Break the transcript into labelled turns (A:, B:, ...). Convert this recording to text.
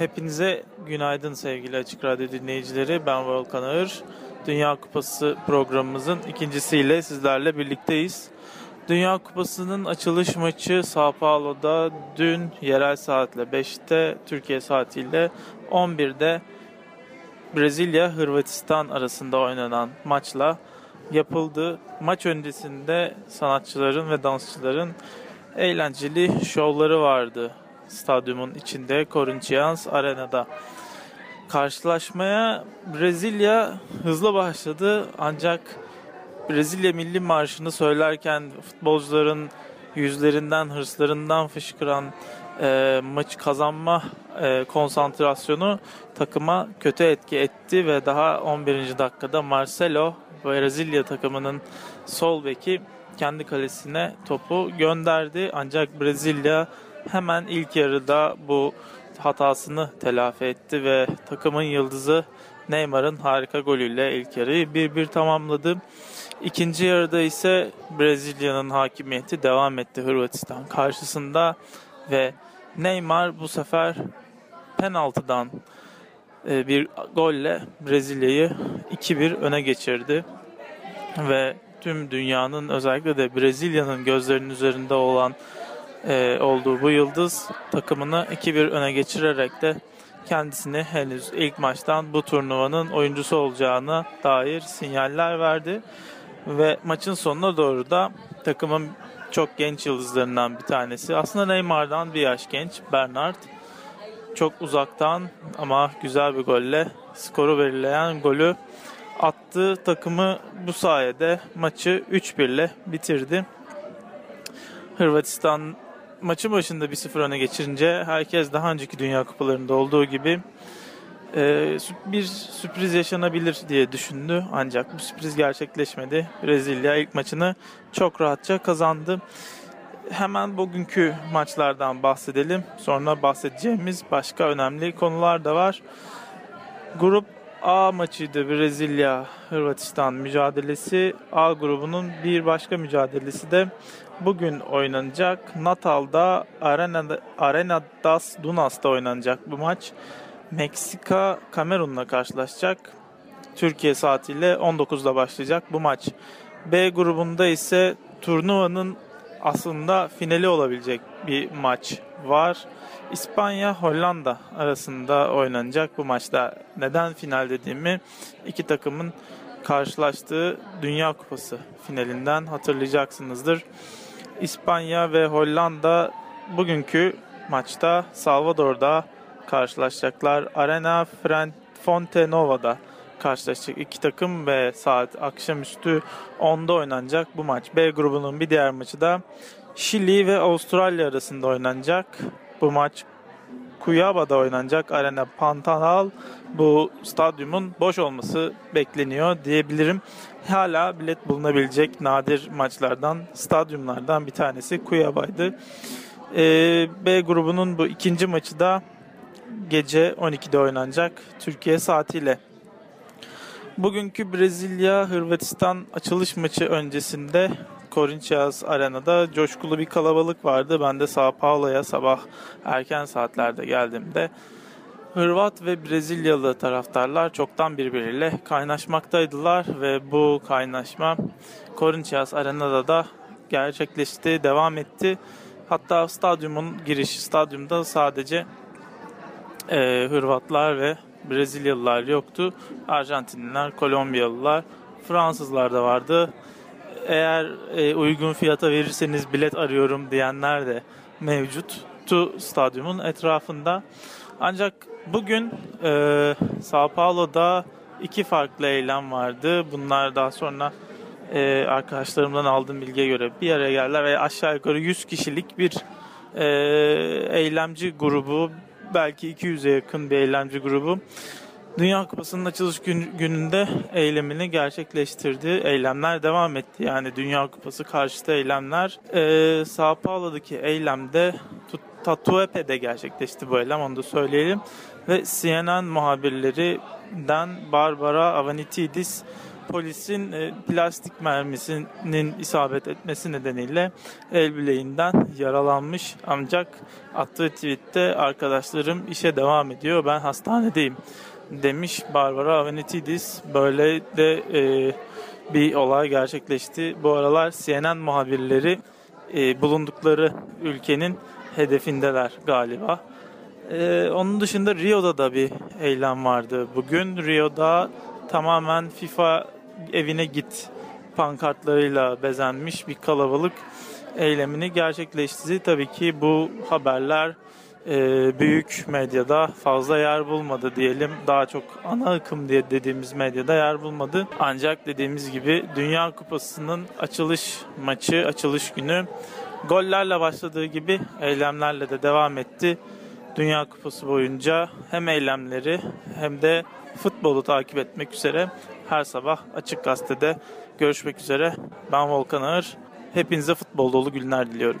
A: Hepinize günaydın sevgili Açık Radyo dinleyicileri. Ben Volkan Ağır. Dünya Kupası programımızın ikincisiyle sizlerle birlikteyiz. Dünya Kupası'nın açılış maçı Sao Paulo'da dün yerel saatle 5'te, Türkiye saatiyle 11'de Brezilya Hırvatistan arasında oynanan maçla yapıldı. Maç öncesinde sanatçıların ve dansçıların eğlenceli şovları vardı stadyumun içinde Corinthians Arena'da. Karşılaşmaya Brezilya hızlı başladı ancak Brezilya Milli Marşı'nı söylerken futbolcuların yüzlerinden, hırslarından fışkıran e, maç kazanma e, konsantrasyonu takıma kötü etki etti ve daha 11. dakikada Marcelo Brezilya takımının sol beki kendi kalesine topu gönderdi. Ancak Brezilya hemen ilk yarıda bu hatasını telafi etti ve takımın yıldızı Neymar'ın harika golüyle ilk yarıyı 1-1 tamamladı. İkinci yarıda ise Brezilya'nın hakimiyeti devam etti Hırvatistan karşısında ve Neymar bu sefer penaltıdan e, bir golle Brezilya'yı 2-1 öne geçirdi ve tüm dünyanın özellikle de Brezilya'nın gözlerinin üzerinde olan e, olduğu bu yıldız takımını 2-1 öne geçirerek de kendisini henüz ilk maçtan bu turnuvanın oyuncusu olacağına dair sinyaller verdi. Ve maçın sonuna doğru da takımın çok genç yıldızlarından bir tanesi. Aslında Neymar'dan bir yaş genç Bernard. Çok uzaktan ama güzel bir golle skoru belirleyen golü attı. Takımı bu sayede maçı 3-1 ile bitirdi. Hırvatistan maçın başında 1-0 öne geçirince herkes daha önceki Dünya Kupalarında olduğu gibi e, bir sürpriz yaşanabilir diye düşündü. Ancak bu sürpriz gerçekleşmedi. Brezilya ilk maçını çok rahatça kazandı. Hemen bugünkü maçlardan bahsedelim. Sonra bahsedeceğimiz başka önemli konular da var. Grup A maçıydı Brezilya Hırvatistan mücadelesi. A grubunun bir başka mücadelesi de bugün oynanacak. Natal'da Arena, Arena das Dunas'ta oynanacak bu maç. Meksika Kamerun'la karşılaşacak. Türkiye saatiyle 19'da başlayacak bu maç. B grubunda ise turnuvanın aslında finali olabilecek bir maç var. İspanya Hollanda arasında oynanacak bu maçta. Neden final dediğimi iki takımın karşılaştığı Dünya Kupası finalinden hatırlayacaksınızdır. İspanya ve Hollanda bugünkü maçta Salvador'da karşılaşacaklar. Arena Fontenova'da karşılaşacak iki takım ve saat akşamüstü 10'da oynanacak bu maç. B grubunun bir diğer maçı da Şili ve Avustralya arasında oynanacak. Bu maç Cuyaba'da oynanacak Arena Pantanal. Bu stadyumun boş olması bekleniyor diyebilirim. Hala bilet bulunabilecek nadir maçlardan, stadyumlardan bir tanesi Cuyaba'ydı. Ee, B grubunun bu ikinci maçı da gece 12'de oynanacak Türkiye saatiyle. Bugünkü Brezilya-Hırvatistan açılış maçı öncesinde Corinthians Arena'da coşkulu bir kalabalık vardı. Ben de Sao Paulo'ya sabah erken saatlerde geldiğimde Hırvat ve Brezilyalı taraftarlar çoktan birbiriyle kaynaşmaktaydılar ve bu kaynaşma Corinthians Arena'da da gerçekleşti, devam etti. Hatta stadyumun girişi, stadyumda sadece e, Hırvatlar ve Brezilyalılar yoktu. Arjantinliler, Kolombiyalılar, Fransızlar da vardı. Eğer e, uygun fiyata verirseniz bilet arıyorum diyenler de mevcut. Tu stadyumun etrafında. Ancak bugün e, Sao Paulo'da iki farklı eylem vardı. Bunlar daha sonra e, arkadaşlarımdan aldığım bilgiye göre bir araya geldiler ve aşağı yukarı 100 kişilik bir e, eylemci grubu belki 200'e yakın bir eylemci grubu Dünya Kupası'nın açılış gün, gününde eylemini gerçekleştirdi. Eylemler devam etti. Yani Dünya Kupası karşıtı eylemler. Ee, Sao Paulo'daki eylemde Tatuepe'de gerçekleşti bu eylem onu da söyleyelim. Ve CNN muhabirlerinden Barbara Avanitidis polisin e, plastik mermisinin isabet etmesi nedeniyle el bileğinden yaralanmış. Ancak attığı tweette arkadaşlarım işe devam ediyor ben hastanedeyim demiş Barbara Avenitidis. Böyle de e, bir olay gerçekleşti. Bu aralar CNN muhabirleri e, bulundukları ülkenin hedefindeler galiba. E, onun dışında Rio'da da bir eylem vardı. Bugün Rio'da tamamen FIFA evine git pankartlarıyla bezenmiş bir kalabalık eylemini gerçekleştirdi. Tabii ki bu haberler e, büyük medyada fazla yer bulmadı diyelim. Daha çok ana akım diye dediğimiz medyada yer bulmadı. Ancak dediğimiz gibi Dünya Kupası'nın açılış maçı, açılış günü gollerle başladığı gibi eylemlerle de devam etti. Dünya Kupası boyunca hem eylemleri hem de futbolu takip etmek üzere her sabah Açık Gazete'de görüşmek üzere. Ben Volkan Ağır. Hepinize futbol dolu günler diliyorum.